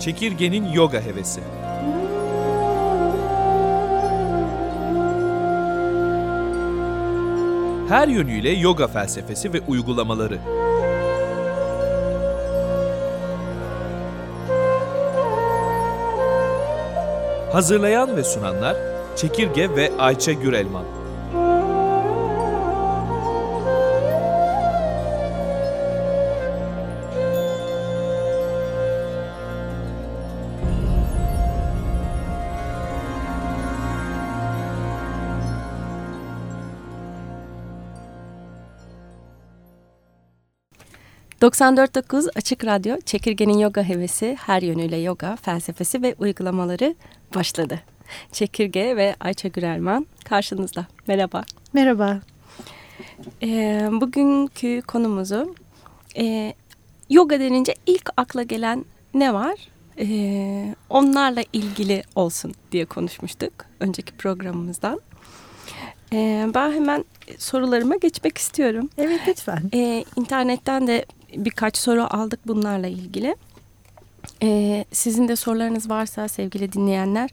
Çekirgenin Yoga Hevesi. Her yönüyle yoga felsefesi ve uygulamaları. Hazırlayan ve sunanlar Çekirge ve Ayça Gürelman ...94.9 Açık Radyo, Çekirge'nin yoga hevesi, her yönüyle yoga, felsefesi ve uygulamaları başladı. Çekirge ve Ayça Gürelman karşınızda. Merhaba. Merhaba. Ee, bugünkü konumuzu... E, yoga denince ilk akla gelen ne var? Ee, onlarla ilgili olsun diye konuşmuştuk önceki programımızdan. Ee, ben hemen sorularıma geçmek istiyorum. Evet lütfen. Ee, internetten de birkaç soru aldık bunlarla ilgili. Ee, sizin de sorularınız varsa sevgili dinleyenler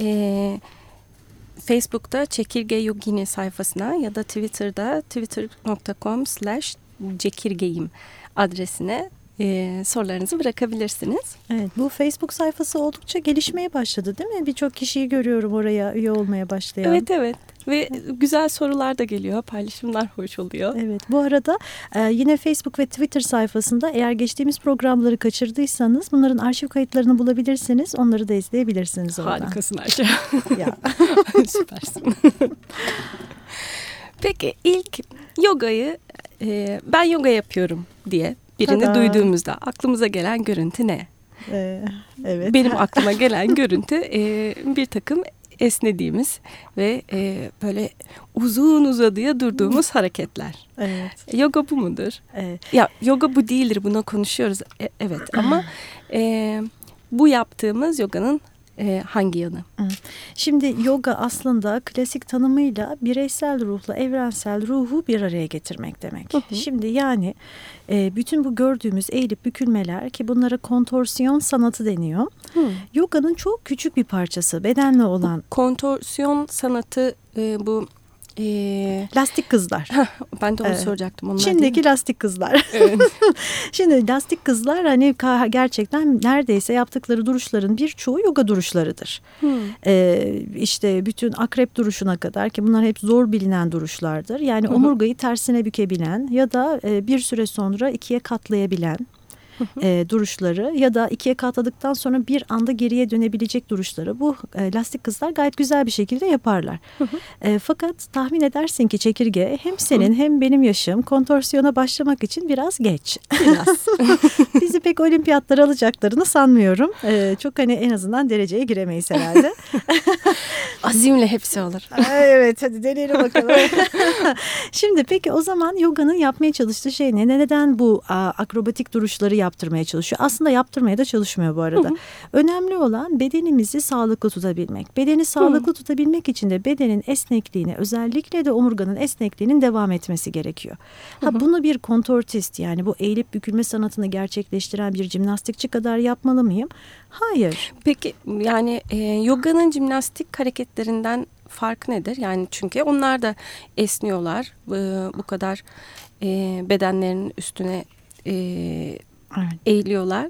e, Facebook'ta Çekirge Yogini sayfasına ya da Twitter'da twitter.com slash çekirgeyim adresine e, sorularınızı bırakabilirsiniz. Evet, bu Facebook sayfası oldukça gelişmeye başladı değil mi? Birçok kişiyi görüyorum oraya üye olmaya başlayan. Evet evet ve güzel sorular da geliyor paylaşımlar hoş oluyor. Evet bu arada e, yine Facebook ve Twitter sayfasında eğer geçtiğimiz programları kaçırdıysanız bunların arşiv kayıtlarını bulabilirsiniz. Onları da izleyebilirsiniz oradan. Harikasın Ayşe. ya. Süpersin. Peki ilk yogayı e, ben yoga yapıyorum diye birini Tada. duyduğumuzda aklımıza gelen görüntü ne? Ee, evet. Benim aklıma gelen görüntü e, bir takım esnediğimiz ve e, böyle uzun uzadıya durduğumuz hareketler. Evet. Yoga bu mudur? Evet. Ya yoga bu değildir buna konuşuyoruz E, evet ama e, bu yaptığımız yoganın e, hangi yanı? Şimdi yoga aslında klasik tanımıyla bireysel ruhla evrensel ruhu bir araya getirmek demek. Hı hı. Şimdi yani e, bütün bu gördüğümüz eğilip bükülmeler ki bunlara kontorsiyon sanatı deniyor. Hı. Yoganın çok küçük bir parçası bedenle olan Kontorsiyon sanatı e, bu e, lastik kızlar. ben de onu Evet. soracaktım. Onlar Çin'deki lastik kızlar. Evet. Şimdi lastik kızlar hani gerçekten neredeyse yaptıkları duruşların birçoğu yoga duruşlarıdır. Hı. Ee, işte bütün akrep duruşuna kadar ki bunlar hep zor bilinen duruşlardır. Yani omurgayı tersine bükebilen ya da e, bir süre sonra ikiye katlayabilen e, duruşları ya da ikiye katladıktan sonra bir anda geriye dönebilecek duruşları bu e, lastik kızlar gayet güzel bir şekilde yaparlar. E, fakat tahmin edersin ki çekirge hem senin hem benim yaşım kontorsiyona başlamak için biraz geç. Biraz. Bizi pek olimpiyatlara alacaklarını sanmıyorum. E, çok hani en azından dereceye giremeyiz herhalde. Azimle hepsi olur. Evet hadi deneyelim bakalım. Şimdi peki o zaman yoganın yapmaya çalıştığı şey ne? Neden bu a, akrobatik duruşları yaptırmaya çalışıyor? Aslında yaptırmaya da çalışmıyor bu arada. Önemli olan bedenimizi sağlıklı tutabilmek. Bedeni sağlıklı tutabilmek için de bedenin esnekliğini özellikle de omurganın esnekliğinin devam etmesi gerekiyor. Ha, bunu bir kontortist yani bu eğilip bükülme sanatını gerçekleştiren bir jimnastikçi kadar yapmalı mıyım? Hayır. Peki yani e, yoganın jimnastik hareketlerinden farkı nedir? Yani çünkü onlar da esniyorlar. E, bu kadar e, bedenlerinin üstüne e, Evet. eğiliyorlar.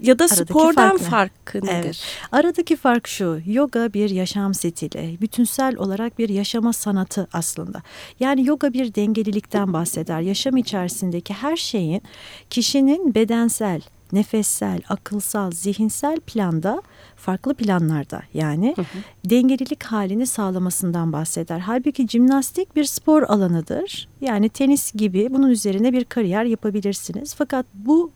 Ya da Aradaki spordan fark farkı nedir? Evet. Aradaki fark şu, yoga bir yaşam stili, bütünsel olarak bir yaşama sanatı aslında. Yani yoga bir dengelilikten bahseder. Yaşam içerisindeki her şeyin kişinin bedensel, nefessel, akılsal, zihinsel planda farklı planlarda yani dengelilik halini sağlamasından bahseder. Halbuki jimnastik bir spor alanıdır. Yani tenis gibi bunun üzerine bir kariyer yapabilirsiniz. Fakat bu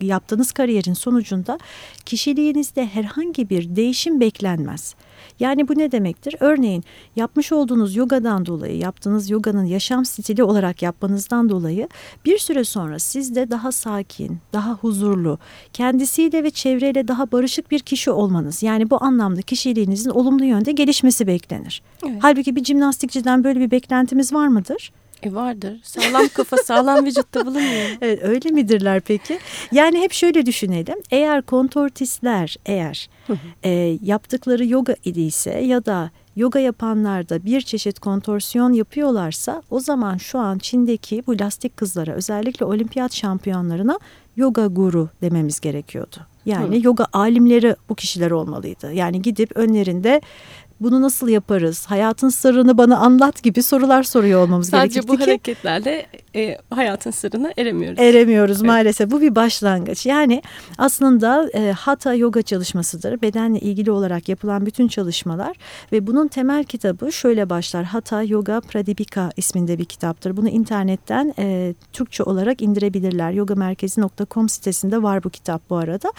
yaptığınız kariyerin sonucunda kişiliğinizde herhangi bir değişim beklenmez. Yani bu ne demektir? Örneğin yapmış olduğunuz yogadan dolayı, yaptığınız yoganın yaşam stili olarak yapmanızdan dolayı bir süre sonra sizde daha sakin, daha huzurlu, kendisiyle ve çevreyle daha barışık bir kişi olmanız. Yani bu anlamda kişiliğinizin olumlu yönde gelişmesi beklenir. Evet. Halbuki bir jimnastikçiden böyle bir beklentimiz var mıdır? E vardır. Sağlam kafa sağlam vücutta bulunmuyor. Evet, öyle midirler peki? Yani hep şöyle düşünelim. Eğer kontortistler eğer e, yaptıkları yoga idiyse ya da yoga yapanlar da bir çeşit kontorsiyon yapıyorlarsa o zaman şu an Çin'deki bu lastik kızlara özellikle olimpiyat şampiyonlarına yoga guru dememiz gerekiyordu. Yani Hı. yoga alimleri bu kişiler olmalıydı. Yani gidip önlerinde bunu nasıl yaparız? Hayatın sırrını bana anlat gibi sorular soruyor olmamız Sadece gerekirdi bu ki hareketlerle e, hayatın sırrına eremiyoruz. eremiyoruz Evet. maalesef. Bu bir başlangıç. Yani aslında e, Hatha yoga çalışmasıdır. Bedenle ilgili olarak yapılan bütün çalışmalar ve bunun temel kitabı şöyle başlar. Hatha Yoga Pradipika isminde bir kitaptır. Bunu internetten e, Türkçe olarak indirebilirler. Yogamerkezi.com sitesinde var bu kitap bu arada.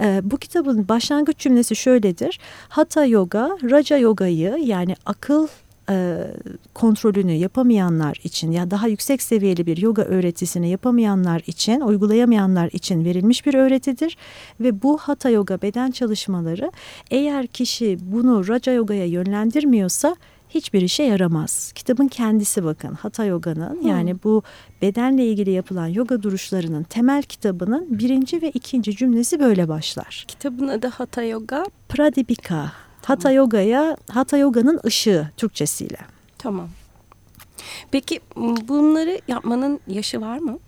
E, bu kitabın başlangıç cümlesi şöyledir. Hatha Yoga, Raja Yoga'yı yani akıl e, kontrolünü yapamayanlar için ya daha yüksek seviyeli bir yoga öğretisini yapamayanlar için, uygulayamayanlar için verilmiş bir öğretidir ve bu hatha yoga beden çalışmaları eğer kişi bunu raja yogaya yönlendirmiyorsa hiçbir işe yaramaz. Kitabın kendisi bakın Hatha Yoga'nın yani bu bedenle ilgili yapılan yoga duruşlarının temel kitabının birinci ve ikinci cümlesi böyle başlar. Kitabın adı Hatha Yoga. Pradipika. Hatha Yoga'ya Hatha Yoga'nın ışığı Türkçesiyle. Tamam. Peki bunları yapmanın yaşı var mı?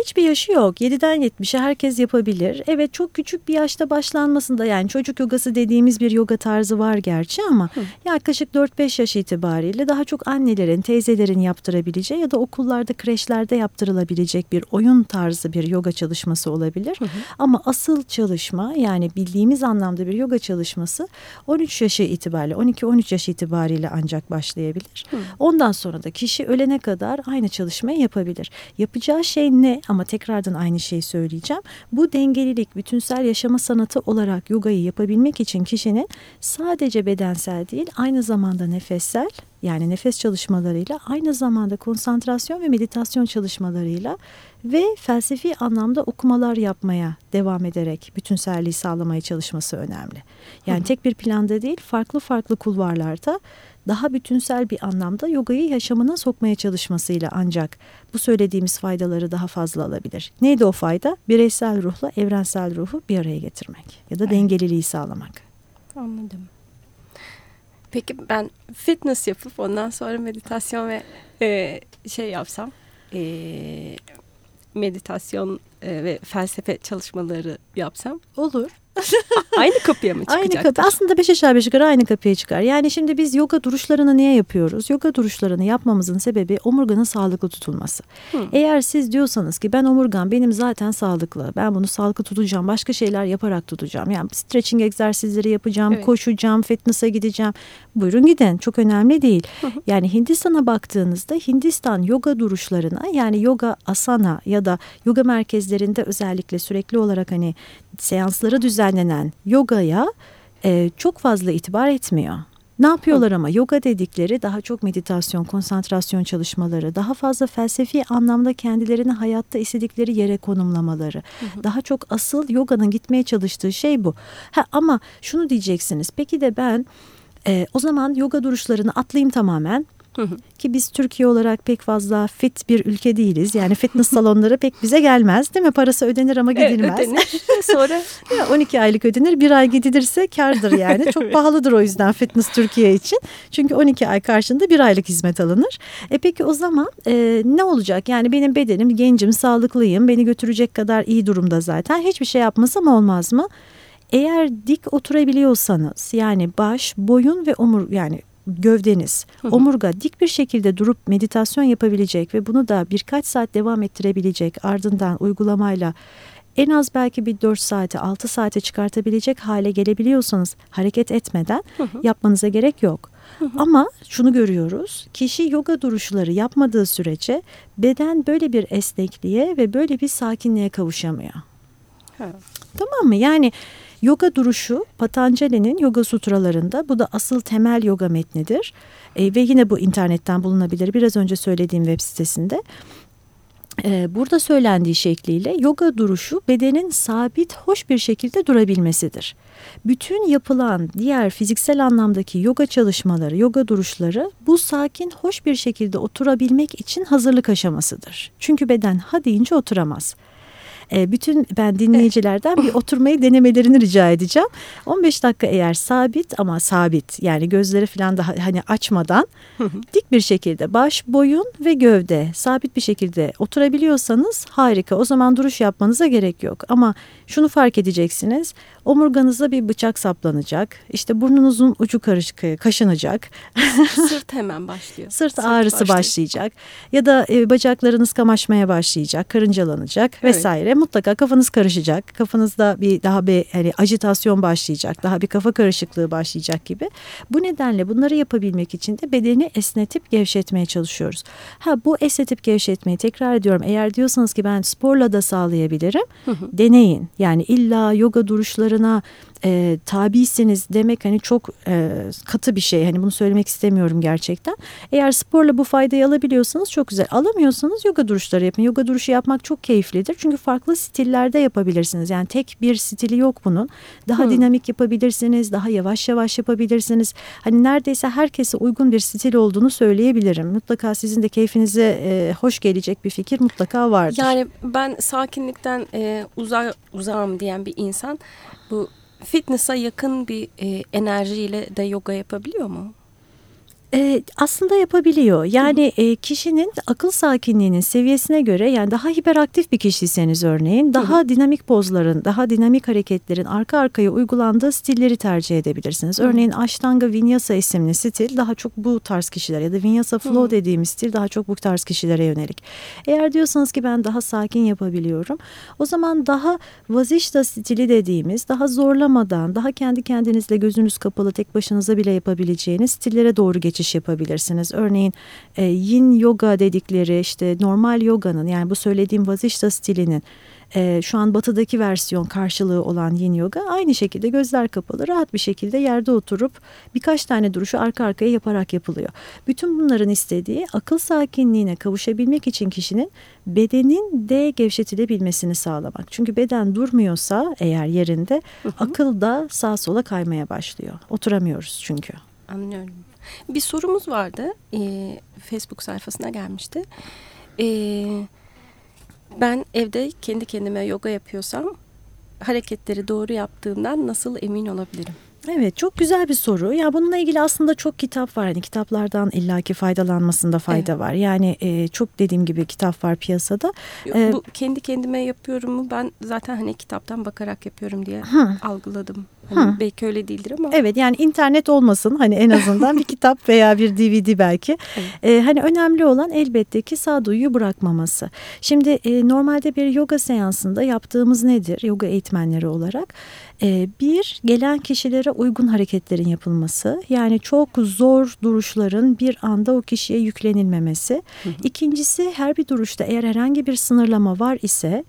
Hiçbir yaşı yok. 7'den 70'e herkes yapabilir. Evet çok küçük bir yaşta başlanmasında yani çocuk yogası dediğimiz bir yoga tarzı var gerçi ama Hı. yaklaşık 4-5 yaş itibariyle daha çok annelerin, teyzelerin yaptırabileceği ya da okullarda, kreşlerde yaptırılabilecek bir oyun tarzı bir yoga çalışması olabilir. Hı hı. Ama asıl çalışma yani bildiğimiz anlamda bir yoga çalışması 13 yaşı itibariyle 12-13 yaş itibariyle ancak başlayabilir. Hı. Ondan sonra da kişi ölene kadar aynı çalışmayı yapabilir. Yapacağı şey ne? Ama tekrardan aynı şeyi söyleyeceğim. Bu dengelilik, bütünsel yaşama sanatı olarak yogayı yapabilmek için kişinin sadece bedensel değil, aynı zamanda nefessel yani nefes çalışmalarıyla aynı zamanda konsantrasyon ve meditasyon çalışmalarıyla ve felsefi anlamda okumalar yapmaya devam ederek bütünselliği sağlamaya çalışması önemli. Yani tek bir planda değil farklı farklı kulvarlarda daha bütünsel bir anlamda yogayı yaşamına sokmaya çalışmasıyla ancak bu söylediğimiz faydaları daha fazla alabilir. Neydi o fayda? Bireysel ruhla evrensel ruhu bir araya getirmek ya da Evet. dengeliliği sağlamak. Anladım. Peki ben fitness yapıp ondan sonra meditasyon ve e, şey yapsam, e, meditasyon e, ve felsefe çalışmaları yapsam Olur. Aynı kapıya mı Aynı çıkacaktır? kapı aslında beş aşağı beş yukarı aynı kapıya çıkar. Yani şimdi biz yoga duruşlarını niye yapıyoruz? Yoga duruşlarını yapmamızın sebebi omurganın sağlıklı tutulması. Hı. Eğer siz diyorsanız ki ben omurgam benim zaten sağlıklı. Ben bunu sağlıklı tutacağım. Başka şeyler yaparak tutacağım. Yani stretching egzersizleri yapacağım, Evet. koşacağım, fitness'a gideceğim. Buyurun gidin. Çok önemli değil. Hı hı. Yani Hindistan'a baktığınızda Hindistan yoga duruşlarına yani yoga asana ya da yoga merkezlerinde özellikle sürekli olarak hani seansları düzenlenen yogaya e, çok fazla itibar etmiyor. Ne yapıyorlar ama yoga dedikleri daha çok meditasyon, konsantrasyon çalışmaları, daha fazla felsefi anlamda kendilerini hayatta istedikleri yere konumlamaları. Daha çok asıl yoganın gitmeye çalıştığı şey bu. Ha, ama şunu diyeceksiniz. Peki de ben e, o zaman yoga duruşlarını atlayayım tamamen. Hı hı. Ki biz Türkiye olarak pek fazla fit bir ülke değiliz. Yani fitness salonları pek bize gelmez değil mi? Parası ödenir ama Evet, gidilmez. ödenir. Sonra Ya 12 aylık ödenir bir ay gidilirse kardır yani. Çok pahalıdır o yüzden fitness Türkiye için. Çünkü 12 ay karşında bir aylık hizmet alınır. E peki o zaman e, ne olacak? Yani benim bedenim gencim, sağlıklıyım. Beni götürecek kadar iyi durumda zaten. Hiçbir şey yapmasam olmaz mı? Eğer dik oturabiliyorsanız yani baş, boyun ve omur yani gövdeniz, Hı hı. omurga dik bir şekilde durup meditasyon yapabilecek ve bunu da birkaç saat devam ettirebilecek ardından uygulamayla en az belki bir 4 saate 6 saate çıkartabilecek hale gelebiliyorsanız hareket etmeden Hı hı. yapmanıza gerek yok. Ama şunu görüyoruz. Kişi yoga duruşları yapmadığı sürece beden böyle bir esnekliğe ve böyle bir sakinliğe kavuşamıyor. Ha. Tamam mı? Yani yoga duruşu Patanjali'nin yoga sutralarında bu da asıl temel yoga metnidir. E, ve yine bu internetten bulunabilir. Biraz önce söylediğim web sitesinde. Ee, burada söylendiği şekliyle yoga duruşu bedenin sabit, hoş bir şekilde durabilmesidir. Bütün yapılan diğer fiziksel anlamdaki yoga çalışmaları, yoga duruşları bu sakin, hoş bir şekilde oturabilmek için hazırlık aşamasıdır. Çünkü beden ha deyince oturamaz. E, bütün ben dinleyicilerden bir oturmayı denemelerini rica edeceğim. 15 dakika eğer sabit ama sabit yani gözleri falan daha hani açmadan dik bir şekilde baş, boyun ve gövde sabit bir şekilde oturabiliyorsanız harika. O zaman duruş yapmanıza gerek yok. Ama şunu fark edeceksiniz. Omurganıza bir bıçak saplanacak. İşte burnunuzun ucu karışık, kaşınacak. Sırt hemen başlıyor. Sırt, Sırt ağrısı başlıyor. başlayacak. Ya da e, bacaklarınız kamaşmaya başlayacak, karıncalanacak evet. vesaire. Mutlaka kafanız karışacak. Kafanızda bir daha bir hani ajitasyon başlayacak. Daha bir kafa karışıklığı başlayacak gibi. Bu nedenle bunları yapabilmek için de bedeni esnetip gevşetmeye çalışıyoruz. Ha bu esnetip gevşetmeyi tekrar ediyorum. Eğer diyorsanız ki ben sporla da sağlayabilirim. Deneyin. Yani illa yoga duruşlarına e, tabisiniz demek hani çok e, katı bir şey. Hani bunu söylemek istemiyorum gerçekten. Eğer sporla bu faydayı alabiliyorsanız çok güzel. Alamıyorsanız yoga duruşları yapın. Yoga duruşu yapmak çok keyiflidir. Çünkü farklı stillerde yapabilirsiniz. Yani tek bir stili yok bunun. Daha hmm. dinamik yapabilirsiniz. Daha yavaş yavaş yapabilirsiniz. Hani neredeyse herkese uygun bir stil olduğunu söyleyebilirim. Mutlaka sizin de keyfinize e, hoş gelecek bir fikir mutlaka vardır. Yani ben sakinlikten e, uzak uzağım diyen bir insan bu fitness'a yakın bir e, enerjiyle de yoga yapabiliyor mu? E, aslında yapabiliyor. Yani e, kişinin akıl sakinliğinin seviyesine göre yani daha hiperaktif bir kişiyseniz örneğin daha Hı -hı. dinamik pozların, daha dinamik hareketlerin arka arkaya uygulandığı stilleri tercih edebilirsiniz. Hı -hı. Örneğin Ashtanga Vinyasa isimli stil daha çok bu tarz kişiler ya da Vinyasa Flow Hı -hı. dediğimiz stil daha çok bu tarz kişilere yönelik. Eğer diyorsanız ki ben daha sakin yapabiliyorum o zaman daha Vazishta stili dediğimiz daha zorlamadan daha kendi kendinizle gözünüz kapalı tek başınıza bile yapabileceğiniz stillere doğru geçin geçiş yapabilirsiniz. Örneğin e, yin yoga dedikleri işte normal yoganın yani bu söylediğim vazişta stilinin e, şu an batıdaki versiyon karşılığı olan yin yoga aynı şekilde gözler kapalı rahat bir şekilde yerde oturup birkaç tane duruşu arka arkaya yaparak yapılıyor. Bütün bunların istediği akıl sakinliğine kavuşabilmek için kişinin bedenin de gevşetilebilmesini sağlamak. Çünkü beden durmuyorsa eğer yerinde hı hı. akıl da sağa sola kaymaya başlıyor. Oturamıyoruz çünkü. Anlıyorum. Bir sorumuz vardı. E, Facebook sayfasına gelmişti. E, ben evde kendi kendime yoga yapıyorsam hareketleri doğru yaptığımdan nasıl emin olabilirim? Evet çok güzel bir soru. Ya bununla ilgili aslında çok kitap var. Yani kitaplardan illaki faydalanmasında fayda evet. var. Yani e, çok dediğim gibi kitap var piyasada. Yok, ee, bu kendi kendime yapıyorum mu? Ben zaten hani kitaptan bakarak yapıyorum diye hı. algıladım. Hani belki öyle değildir ama. Evet yani internet olmasın hani en azından bir kitap veya bir DVD belki. Evet. Ee, hani önemli olan elbette ki sağduyuyu bırakmaması. Şimdi e, normalde bir yoga seansında yaptığımız nedir yoga eğitmenleri olarak? E, bir gelen kişilere uygun hareketlerin yapılması yani çok zor duruşların bir anda o kişiye yüklenilmemesi. Hı hı. İkincisi her bir duruşta eğer herhangi bir sınırlama var ise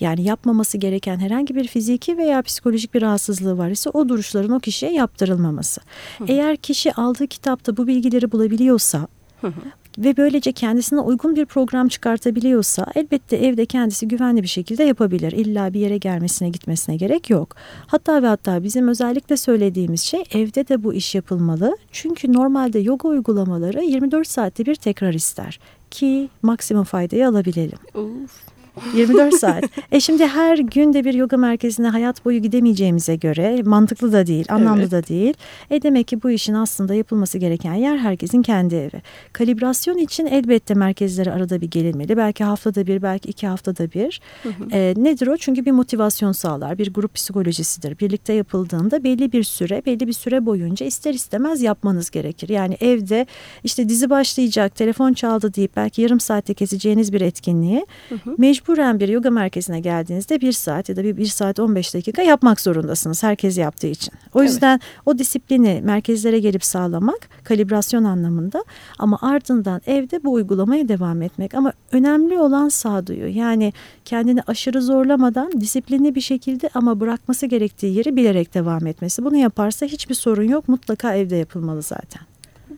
yani yapmaması gereken herhangi bir fiziki veya psikolojik bir rahatsızlığı var ise o duruşların o kişiye yaptırılmaması. Hı. Eğer kişi aldığı kitapta bu bilgileri bulabiliyorsa hı hı ve böylece kendisine uygun bir program çıkartabiliyorsa elbette evde kendisi güvenli bir şekilde yapabilir. İlla bir yere gelmesine gitmesine gerek yok. Hatta ve hatta bizim özellikle söylediğimiz şey evde de bu iş yapılmalı. Çünkü normalde yoga uygulamaları 24 saatte bir tekrar ister ki maksimum faydayı alabilelim. Uf. 24 saat. E şimdi her günde bir yoga merkezine hayat boyu gidemeyeceğimize göre mantıklı da değil, anlamlı evet. da değil. E demek ki bu işin aslında yapılması gereken yer herkesin kendi evi. Kalibrasyon için elbette merkezlere arada bir gelinmeli. Belki haftada bir, belki iki haftada bir. Hı hı. E, nedir o? Çünkü bir motivasyon sağlar, bir grup psikolojisidir. Birlikte yapıldığında belli bir süre, belli bir süre boyunca ister istemez yapmanız gerekir. Yani evde işte dizi başlayacak, telefon çaldı deyip belki yarım saatte keseceğiniz bir etkinliği hı hı. mecbur mecburen bir yoga merkezine geldiğinizde bir saat ya da bir, bir saat 15 dakika yapmak zorundasınız herkes yaptığı için. O yüzden evet. o disiplini merkezlere gelip sağlamak kalibrasyon anlamında ama ardından evde bu uygulamaya devam etmek. Ama önemli olan sağduyu yani kendini aşırı zorlamadan disiplinli bir şekilde ama bırakması gerektiği yeri bilerek devam etmesi. Bunu yaparsa hiçbir sorun yok mutlaka evde yapılmalı zaten.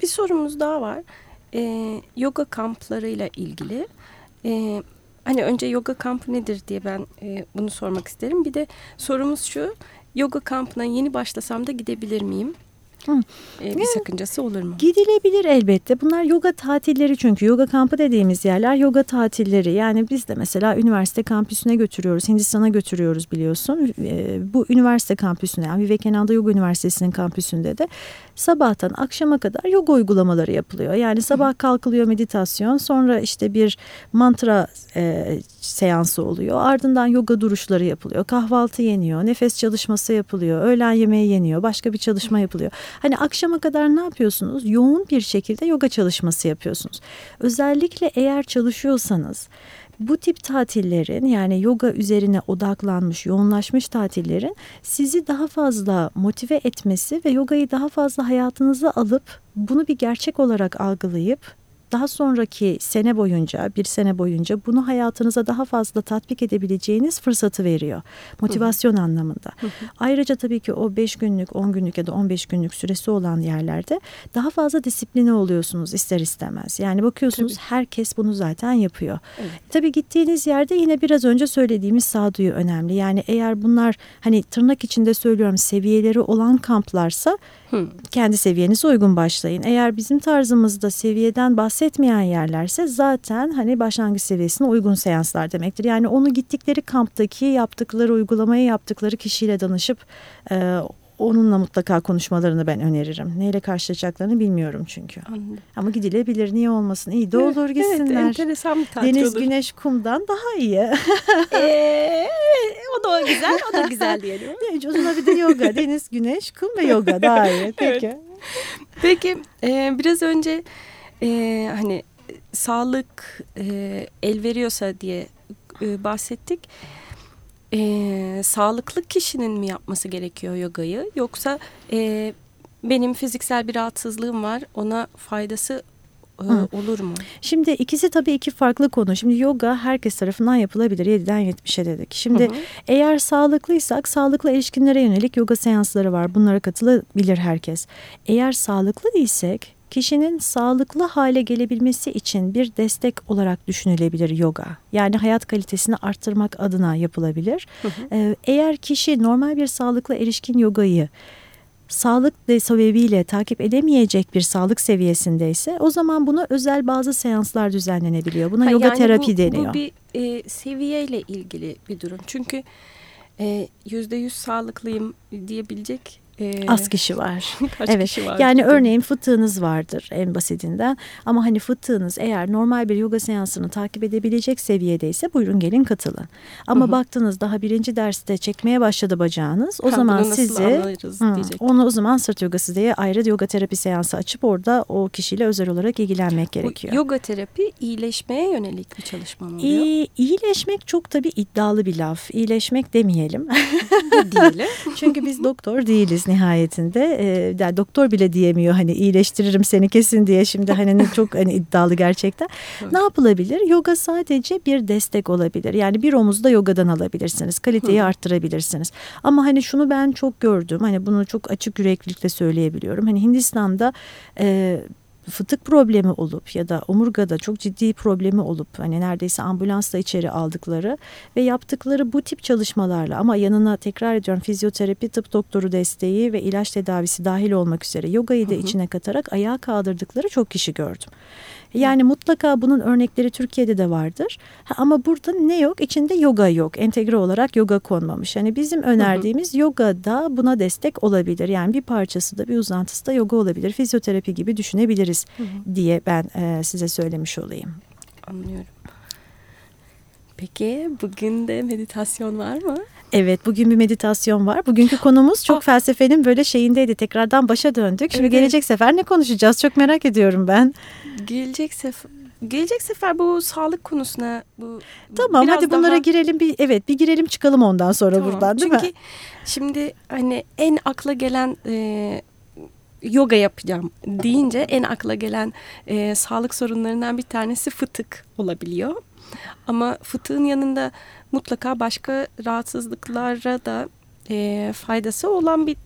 Bir sorumuz daha var. Ee, yoga kamplarıyla ilgili. Ee, hani önce yoga kampı nedir diye ben e, bunu sormak isterim. Bir de sorumuz şu. Yoga kampına yeni başlasam da gidebilir miyim? Hı. E, bir sakıncası olur mu? Gidilebilir elbette. Bunlar yoga tatilleri çünkü yoga kampı dediğimiz yerler yoga tatilleri. Yani biz de mesela üniversite kampüsüne götürüyoruz, Hindistan'a götürüyoruz biliyorsun. Ee, bu üniversite kampüsüne yani Vivekananda Yoga Üniversitesi'nin kampüsünde de sabahtan akşama kadar yoga uygulamaları yapılıyor. Yani sabah kalkılıyor meditasyon, sonra işte bir mantra e, seansı oluyor. Ardından yoga duruşları yapılıyor. Kahvaltı yeniyor, nefes çalışması yapılıyor, öğlen yemeği yeniyor, başka bir çalışma yapılıyor. Hani akşama kadar ne yapıyorsunuz? Yoğun bir şekilde yoga çalışması yapıyorsunuz. Özellikle eğer çalışıyorsanız bu tip tatillerin yani yoga üzerine odaklanmış, yoğunlaşmış tatillerin sizi daha fazla motive etmesi ve yogayı daha fazla hayatınıza alıp bunu bir gerçek olarak algılayıp daha sonraki sene boyunca, bir sene boyunca bunu hayatınıza daha fazla tatbik edebileceğiniz fırsatı veriyor. Motivasyon hı hı. anlamında. Hı hı. Ayrıca tabii ki o 5 günlük, 10 günlük ya da 15 günlük süresi olan yerlerde daha fazla disipline oluyorsunuz ister istemez. Yani bakıyorsunuz tabii. herkes bunu zaten yapıyor. Evet. Tabii gittiğiniz yerde yine biraz önce söylediğimiz sağduyu önemli. Yani eğer bunlar hani tırnak içinde söylüyorum seviyeleri olan kamplarsa Kendi seviyenize uygun başlayın. Eğer bizim tarzımızda seviyeden bahsetmeyen yerlerse zaten hani başlangıç seviyesine uygun seanslar demektir. Yani onu gittikleri kamptaki yaptıkları uygulamayı yaptıkları kişiyle danışıp e, onunla mutlaka konuşmalarını ben öneririm. Neyle karşılaşacaklarını bilmiyorum çünkü. Anladım. Ama gidilebilir niye olmasın? İyi de olur gitsinler. Evet, enteresan bir tatil Deniz olur. güneş kumdan daha iyi. ee, o da güzel, o da güzel diyelim. o zaman bir de yoga. Deniz, güneş, kum ve yoga daha iyi. Peki. Evet. Peki e, biraz önce e, hani sağlık e, el veriyorsa diye e, bahsettik e, sağlıklı kişinin mi yapması gerekiyor yogayı yoksa e, benim fiziksel bir rahatsızlığım var ona faydası Hı. olur mu? Şimdi ikisi tabii iki farklı konu. Şimdi yoga herkes tarafından yapılabilir. 7'den 70'e dedik. Şimdi hı hı. eğer sağlıklıysak sağlıklı erişkinlere yönelik yoga seansları var. Bunlara katılabilir herkes. Eğer sağlıklı değilsek kişinin sağlıklı hale gelebilmesi için bir destek olarak düşünülebilir yoga. Yani hayat kalitesini arttırmak adına yapılabilir. Hı hı. Ee, eğer kişi normal bir sağlıklı erişkin yogayı sağlık sebebiyle takip edemeyecek bir sağlık seviyesindeyse o zaman buna özel bazı seanslar düzenlenebiliyor. Buna ha, yoga yani terapi bu, deniyor. Bu bir e, seviyeyle ilgili bir durum. Çünkü e, yüzde yüz sağlıklıyım diyebilecek ee, Az kişi var. Kaç evet. kişi var? Yani örneğin fıtığınız vardır en basitinden. Ama hani fıtığınız eğer normal bir yoga seansını takip edebilecek seviyedeyse buyurun gelin katılın. Ama hı hı. baktınız daha birinci derste çekmeye başladı bacağınız. O ha, zaman sizi hı, onu o zaman sırt yogası diye ayrı yoga terapi seansı açıp orada o kişiyle özel olarak ilgilenmek gerekiyor. Bu yoga terapi iyileşmeye yönelik bir çalışma mı oluyor? İyi, iyileşmek çok tabii iddialı bir laf. İyileşmek demeyelim. Diyelim. Çünkü biz doktor değiliz nihayetinde. E, yani doktor bile diyemiyor hani iyileştiririm seni kesin diye şimdi hani çok hani iddialı gerçekten. Evet. Ne yapılabilir? Yoga sadece bir destek olabilir. Yani bir omuzda yogadan alabilirsiniz. Kaliteyi Hı. arttırabilirsiniz. Ama hani şunu ben çok gördüm. Hani bunu çok açık yüreklilikle söyleyebiliyorum. Hani Hindistan'da e, fıtık problemi olup ya da omurgada çok ciddi problemi olup hani neredeyse ambulansla içeri aldıkları ve yaptıkları bu tip çalışmalarla ama yanına tekrar ediyorum fizyoterapi, tıp doktoru desteği ve ilaç tedavisi dahil olmak üzere yogayı da içine katarak ayağa kaldırdıkları çok kişi gördüm. Yani mutlaka bunun örnekleri Türkiye'de de vardır. Ha, ama burada ne yok? İçinde yoga yok. Entegre olarak yoga konmamış. Yani bizim önerdiğimiz hı hı. yoga da buna destek olabilir. Yani bir parçası da bir uzantısı da yoga olabilir. Fizyoterapi gibi düşünebiliriz hı hı. diye ben e, size söylemiş olayım. Anlıyorum. Peki bugün de meditasyon var mı? Evet bugün bir meditasyon var. Bugünkü konumuz çok oh. felsefenin böyle şeyindeydi. Tekrardan başa döndük. Şimdi evet. gelecek sefer ne konuşacağız? Çok merak ediyorum ben. Gelecek sefer gelecek sefer bu sağlık konusuna bu Tamam hadi bunlara daha... girelim bir evet bir girelim çıkalım ondan sonra tamam, buradan değil çünkü mi? Çünkü şimdi hani en akla gelen e, yoga yapacağım deyince en akla gelen e, sağlık sorunlarından bir tanesi fıtık olabiliyor. Ama fıtığın yanında mutlaka başka rahatsızlıklara da e, faydası olan bir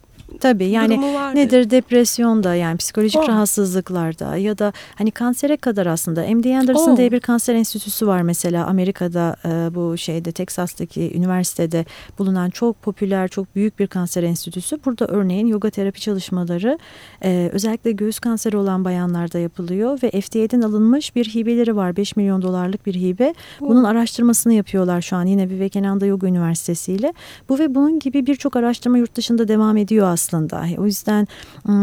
Tabii yani nedir depresyonda yani psikolojik Oh. rahatsızlıklarda ya da hani kansere kadar aslında MD Anderson Oh. diye bir kanser enstitüsü var mesela Amerika'da e, bu şeyde Teksas'taki üniversitede bulunan çok popüler çok büyük bir kanser enstitüsü. Burada örneğin yoga terapi çalışmaları e, özellikle göğüs kanseri olan bayanlarda yapılıyor ve FDA'den alınmış bir hibeleri var 5 milyon dolarlık bir hibe. Bunun araştırmasını yapıyorlar şu an yine Vivekananda Yoga Üniversitesi ile. Bu ve bunun gibi birçok araştırma yurt dışında devam ediyor aslında. O yüzden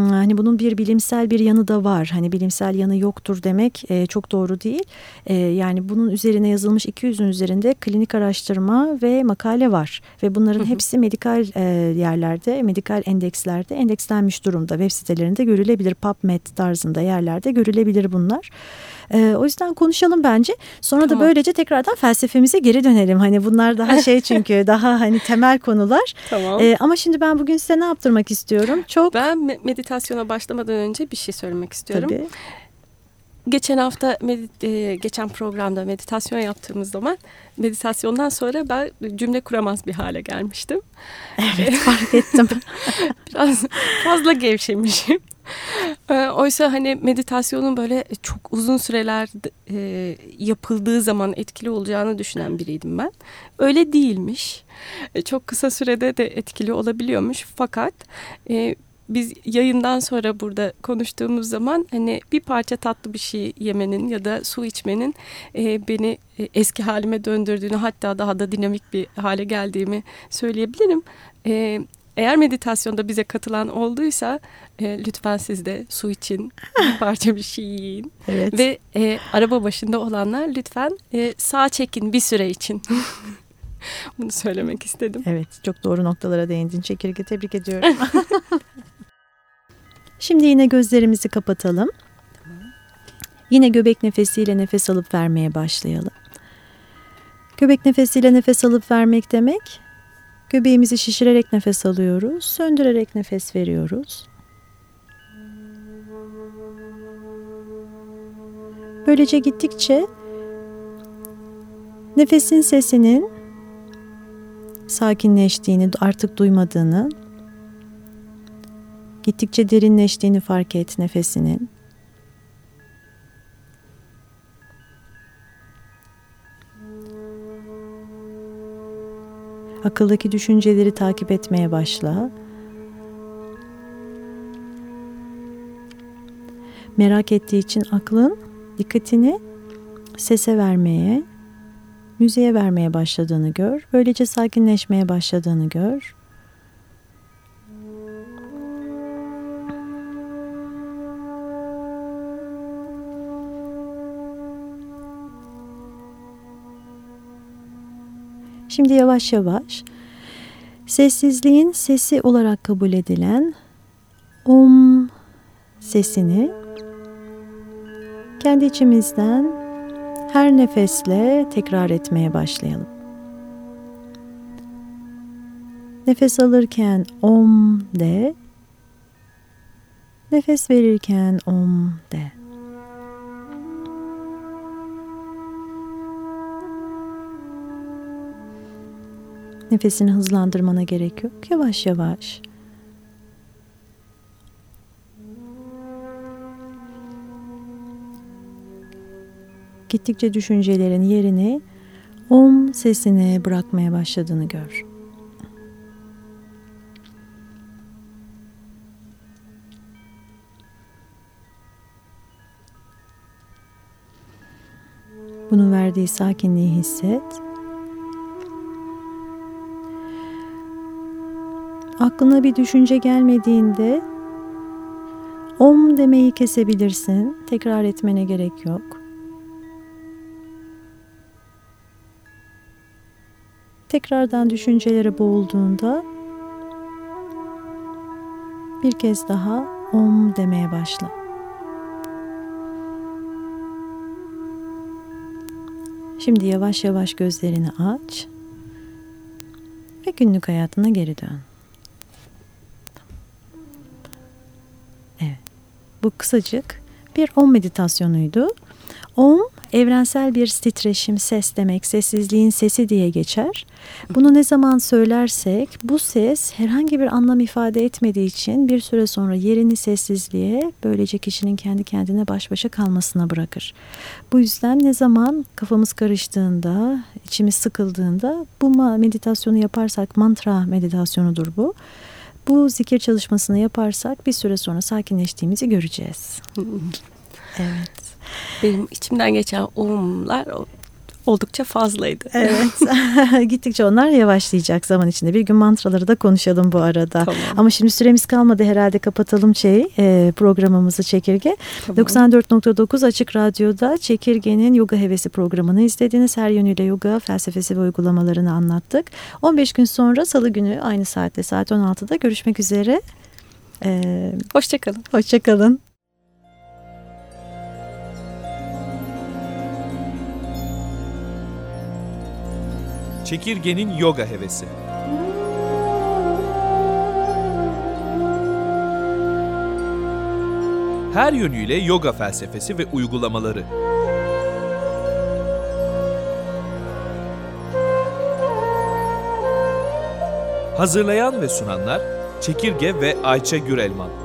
hani bunun bir bilimsel bir yanı da var. Hani bilimsel yanı yoktur demek e, çok doğru değil. E, yani bunun üzerine yazılmış 200'ün üzerinde klinik araştırma ve makale var. Ve bunların hepsi medikal e, yerlerde, medikal endekslerde endekslenmiş durumda. Web sitelerinde görülebilir. PubMed tarzında yerlerde görülebilir bunlar. E, o yüzden konuşalım bence. Sonra Tamam. da böylece tekrardan felsefemize geri dönelim. Hani bunlar daha şey çünkü daha hani temel konular. Tamam. E, ama şimdi ben bugün size ne yaptırmak istiyorum? Çok ben me- meditasyona başlamadan önce bir şey söylemek istiyorum. tabii. Geçen hafta e, geçen programda meditasyon yaptığımız zaman meditasyondan sonra ben cümle kuramaz bir hale gelmiştim. Evet fark ettim. Biraz fazla gevşemişim. E, Oysa hani meditasyonun böyle çok uzun süreler e, yapıldığı zaman etkili olacağını düşünen biriydim ben. Öyle değilmiş. E, Çok kısa sürede de etkili olabiliyormuş. Fakat e, biz yayından sonra burada konuştuğumuz zaman hani bir parça tatlı bir şey yemenin ya da su içmenin e, beni e, eski halime döndürdüğünü hatta daha da dinamik bir hale geldiğimi söyleyebilirim. E, eğer meditasyonda bize katılan olduysa e, lütfen siz de su için bir parça bir şey yiyin. Evet. Ve e, araba başında olanlar lütfen e, sağ çekin bir süre için. Bunu söylemek istedim. Evet, çok doğru noktalara değindin Çekirge. Tebrik ediyorum. Şimdi yine gözlerimizi kapatalım. Yine göbek nefesiyle nefes alıp vermeye başlayalım. Göbek nefesiyle nefes alıp vermek demek, göbeğimizi şişirerek nefes alıyoruz, söndürerek nefes veriyoruz. Böylece gittikçe nefesin sesinin sakinleştiğini, artık duymadığını, gittikçe derinleştiğini fark et nefesinin. Akıldaki düşünceleri takip etmeye başla. Merak ettiği için aklın dikkatini sese vermeye, müziğe vermeye başladığını gör. Böylece sakinleşmeye başladığını gör. Şimdi yavaş yavaş sessizliğin sesi olarak kabul edilen om sesini kendi içimizden her nefesle tekrar etmeye başlayalım. Nefes alırken om de. Nefes verirken om de. Nefesini hızlandırmana gerek yok. Yavaş yavaş. Gittikçe düşüncelerin yerini om sesine bırakmaya başladığını gör. Bunun verdiği sakinliği hisset. Aklına bir düşünce gelmediğinde om demeyi kesebilirsin. Tekrar etmene gerek yok. Tekrardan düşüncelere boğulduğunda bir kez daha om demeye başla. Şimdi yavaş yavaş gözlerini aç ve günlük hayatına geri dön. Bu kısacık bir om meditasyonuydu. Om evrensel bir titreşim, ses demek, sessizliğin sesi diye geçer. Bunu ne zaman söylersek bu ses herhangi bir anlam ifade etmediği için bir süre sonra yerini sessizliğe böylece kişinin kendi kendine baş başa kalmasına bırakır. Bu yüzden ne zaman kafamız karıştığında, içimiz sıkıldığında bu meditasyonu yaparsak mantra meditasyonudur bu. Bu zikir çalışmasını yaparsak bir süre sonra sakinleştiğimizi göreceğiz. Evet. Benim içimden geçen umlar oldukça fazlaydı. Evet. Gittikçe onlar yavaşlayacak zaman içinde. Bir gün mantraları da konuşalım bu arada. Tamam. Ama şimdi süremiz kalmadı herhalde kapatalım şeyi e, programımızı Çekirge. Tamam. 94.9 Açık Radyo'da Çekirge'nin Yoga Hevesi programını izlediniz. Her yönüyle yoga felsefesi ve uygulamalarını anlattık. 15 gün sonra salı günü aynı saatte saat 16'da görüşmek üzere. E, Hoşçakalın. Hoşçakalın. Çekirgenin Yoga Hevesi. Her yönüyle yoga felsefesi ve uygulamaları. Hazırlayan ve sunanlar Çekirge ve Ayça Gürelman